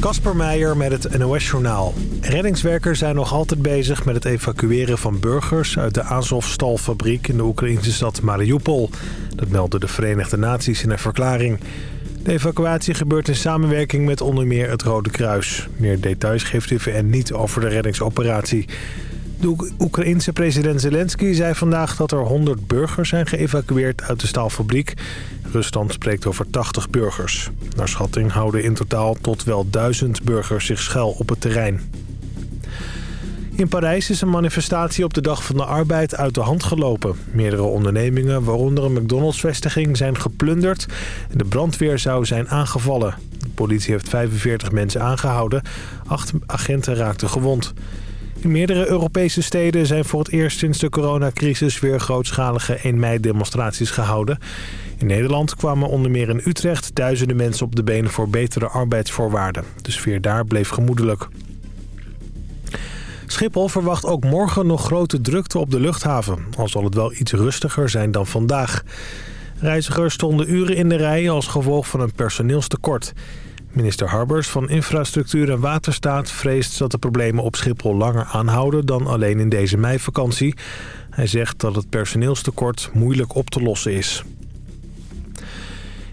Kasper Meijer met het NOS-journaal. Reddingswerkers zijn nog altijd bezig met het evacueren van burgers... uit de Azov-stalfabriek in de Oekraïnse stad Mariupol. Dat melden de Verenigde Naties in een verklaring. De evacuatie gebeurt in samenwerking met onder meer het Rode Kruis. Meer details geeft de VN niet over de reddingsoperatie. De Oekraïense president Zelensky zei vandaag dat er 100 burgers zijn geëvacueerd uit de staalfabriek. Rusland spreekt over 80 burgers. Naar schatting houden in totaal tot wel 1000 burgers zich schuil op het terrein. In Parijs is een manifestatie op de Dag van de Arbeid uit de hand gelopen. Meerdere ondernemingen, waaronder een McDonald's-vestiging, zijn geplunderd. De brandweer zou zijn aangevallen. De politie heeft 45 mensen aangehouden. Acht agenten raakten gewond. Meerdere Europese steden zijn voor het eerst sinds de coronacrisis weer grootschalige 1 mei demonstraties gehouden. In Nederland kwamen onder meer in Utrecht duizenden mensen op de benen voor betere arbeidsvoorwaarden. De sfeer daar bleef gemoedelijk. Schiphol verwacht ook morgen nog grote drukte op de luchthaven. Al zal het wel iets rustiger zijn dan vandaag. Reizigers stonden uren in de rij als gevolg van een personeelstekort. Minister Harbers van Infrastructuur en Waterstaat vreest dat de problemen op Schiphol langer aanhouden dan alleen in deze meivakantie. Hij zegt dat het personeelstekort moeilijk op te lossen is.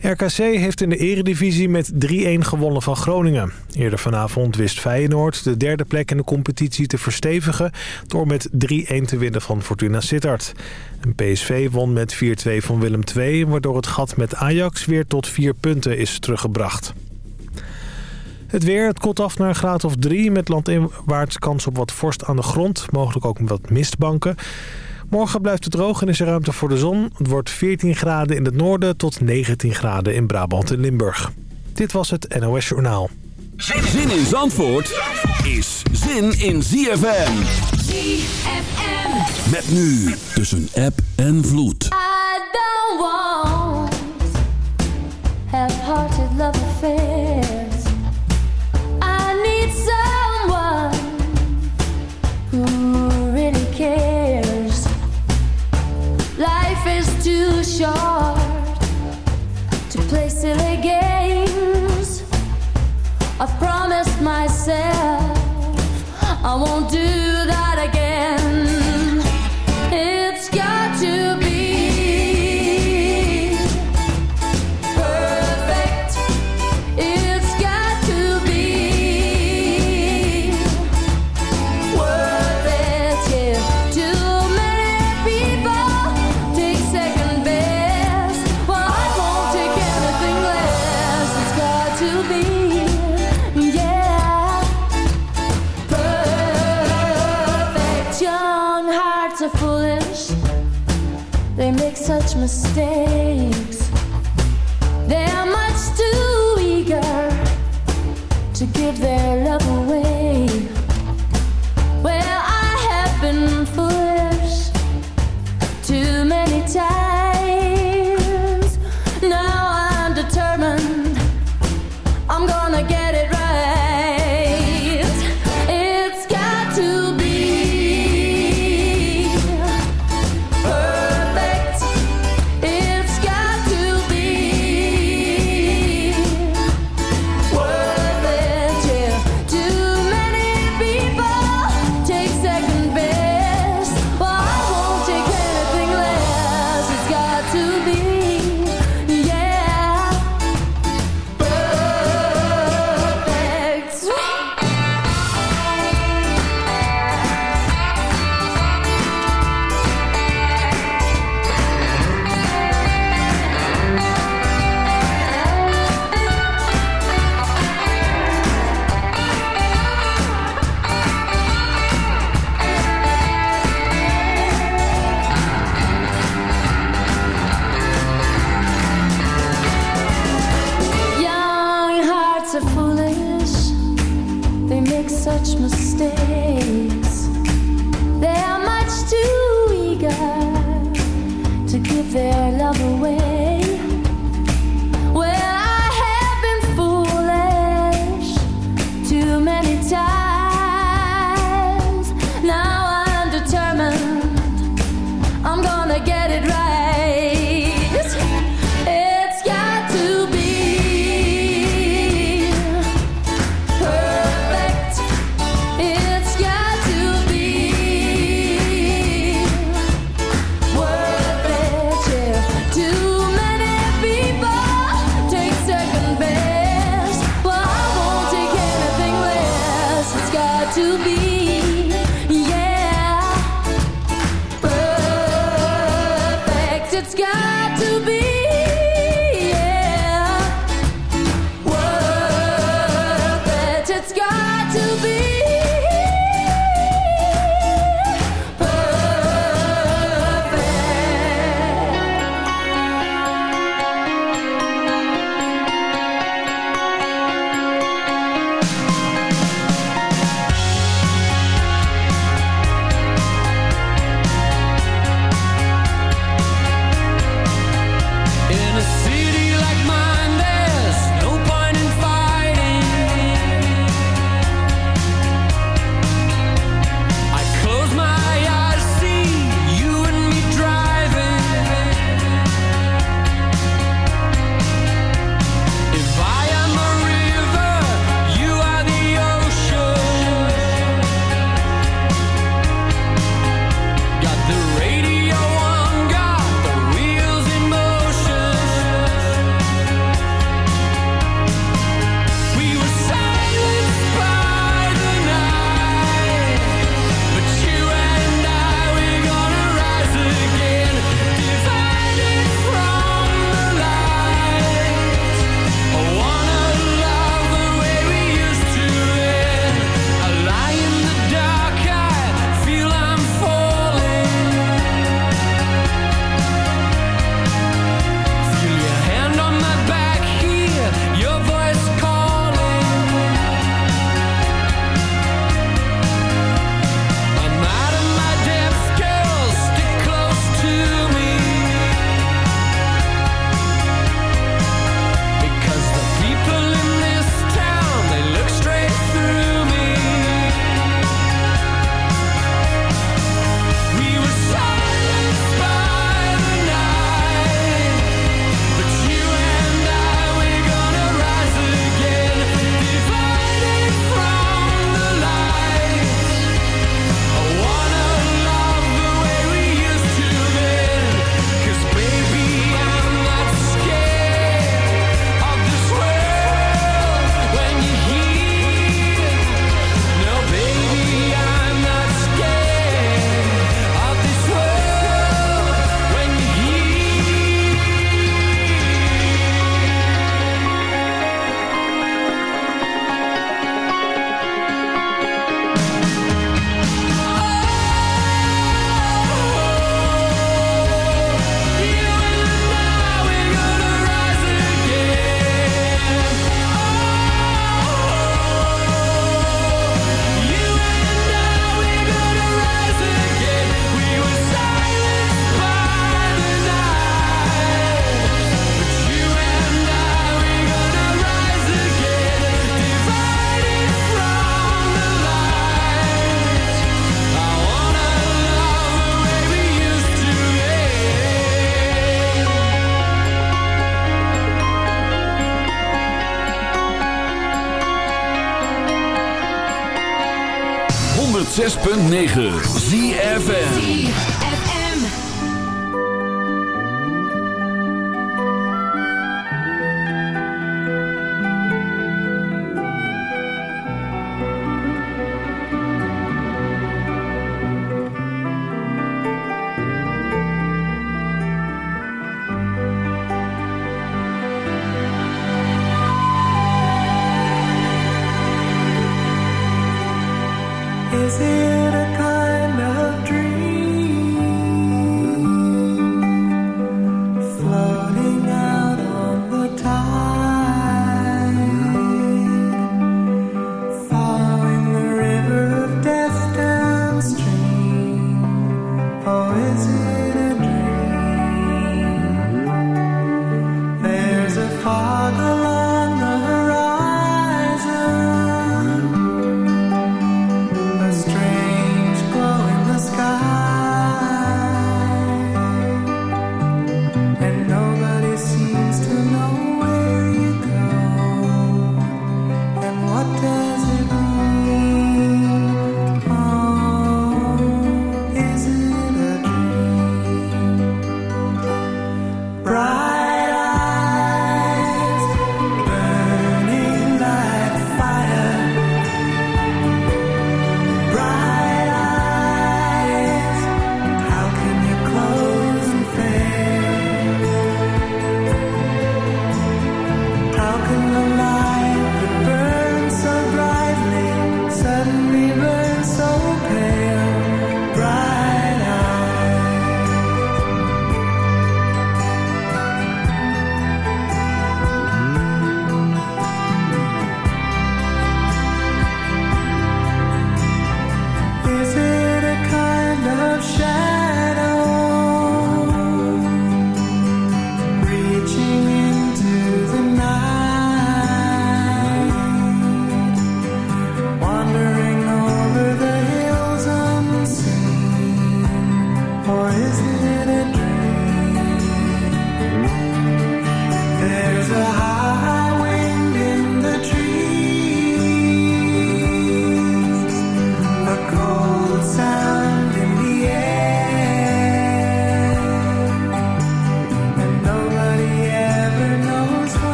RKC heeft in de eredivisie met 3-1 gewonnen van Groningen. Eerder vanavond wist Feyenoord de derde plek in de competitie te verstevigen... door met 3-1 te winnen van Fortuna Sittard. PSV won met 4-2 van Willem II... waardoor het gat met Ajax weer tot 4 punten is teruggebracht. Het weer, het koelt af naar een graad of 3... met landinwaarts kans op wat vorst aan de grond. Mogelijk ook wat mistbanken. Morgen blijft het droog en is er ruimte voor de zon. Het wordt 14 graden in het noorden tot 19 graden in Brabant en Limburg. Dit was het NOS Journaal. Zin in Zandvoort is zin in ZFM. ZFM. Met nu tussen app en vloed. I don't want half-hearted love affairs. I've promised myself I won't do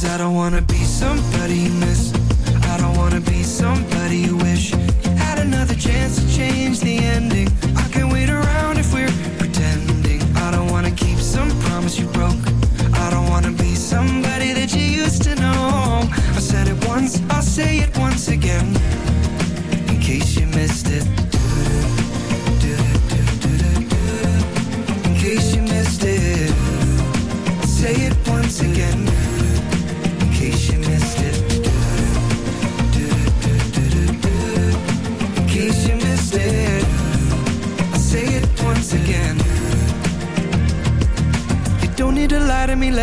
Cause I don't wanna be somebody miss. I don't wanna be somebody wish you had another chance to change the ending. I can't wait around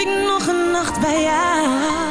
Ik nog een nacht bij jou.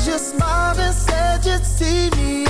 Cause you smiled and said you'd see me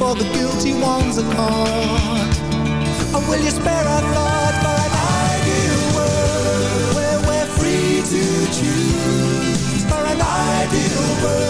for the guilty ones are caught. And will you spare our thought for an ideal world where we're free to choose? For an ideal world.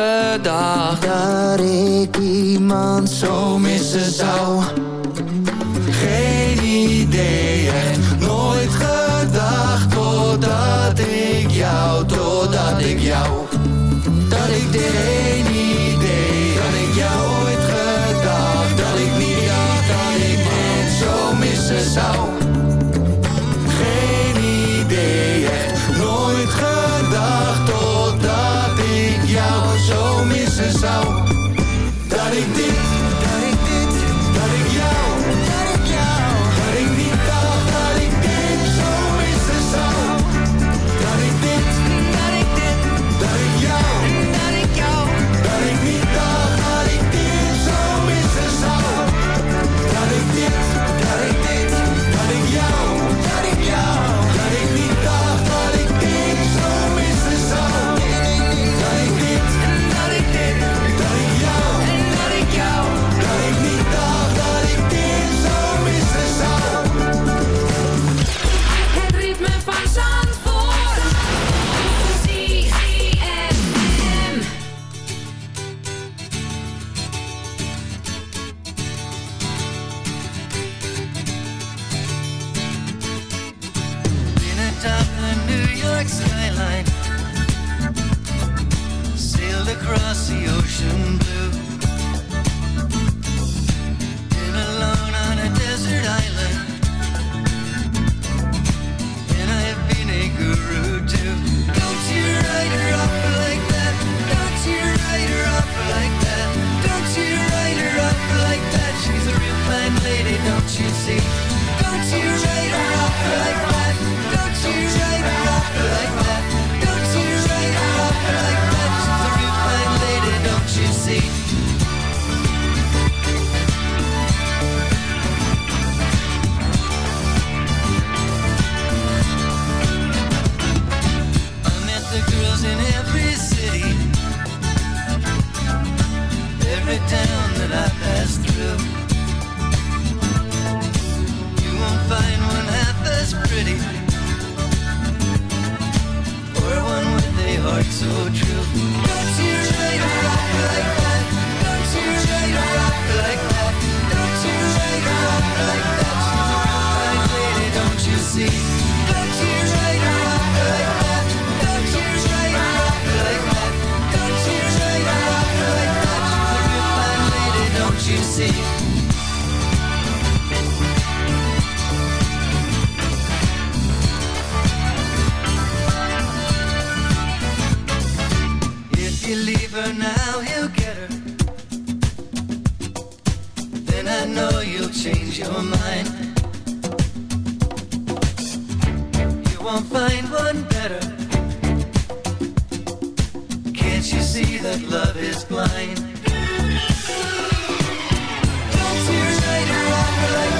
gedacht Dat ik iemand zo missen zou. see that love is blind. Don't tears later, I'm like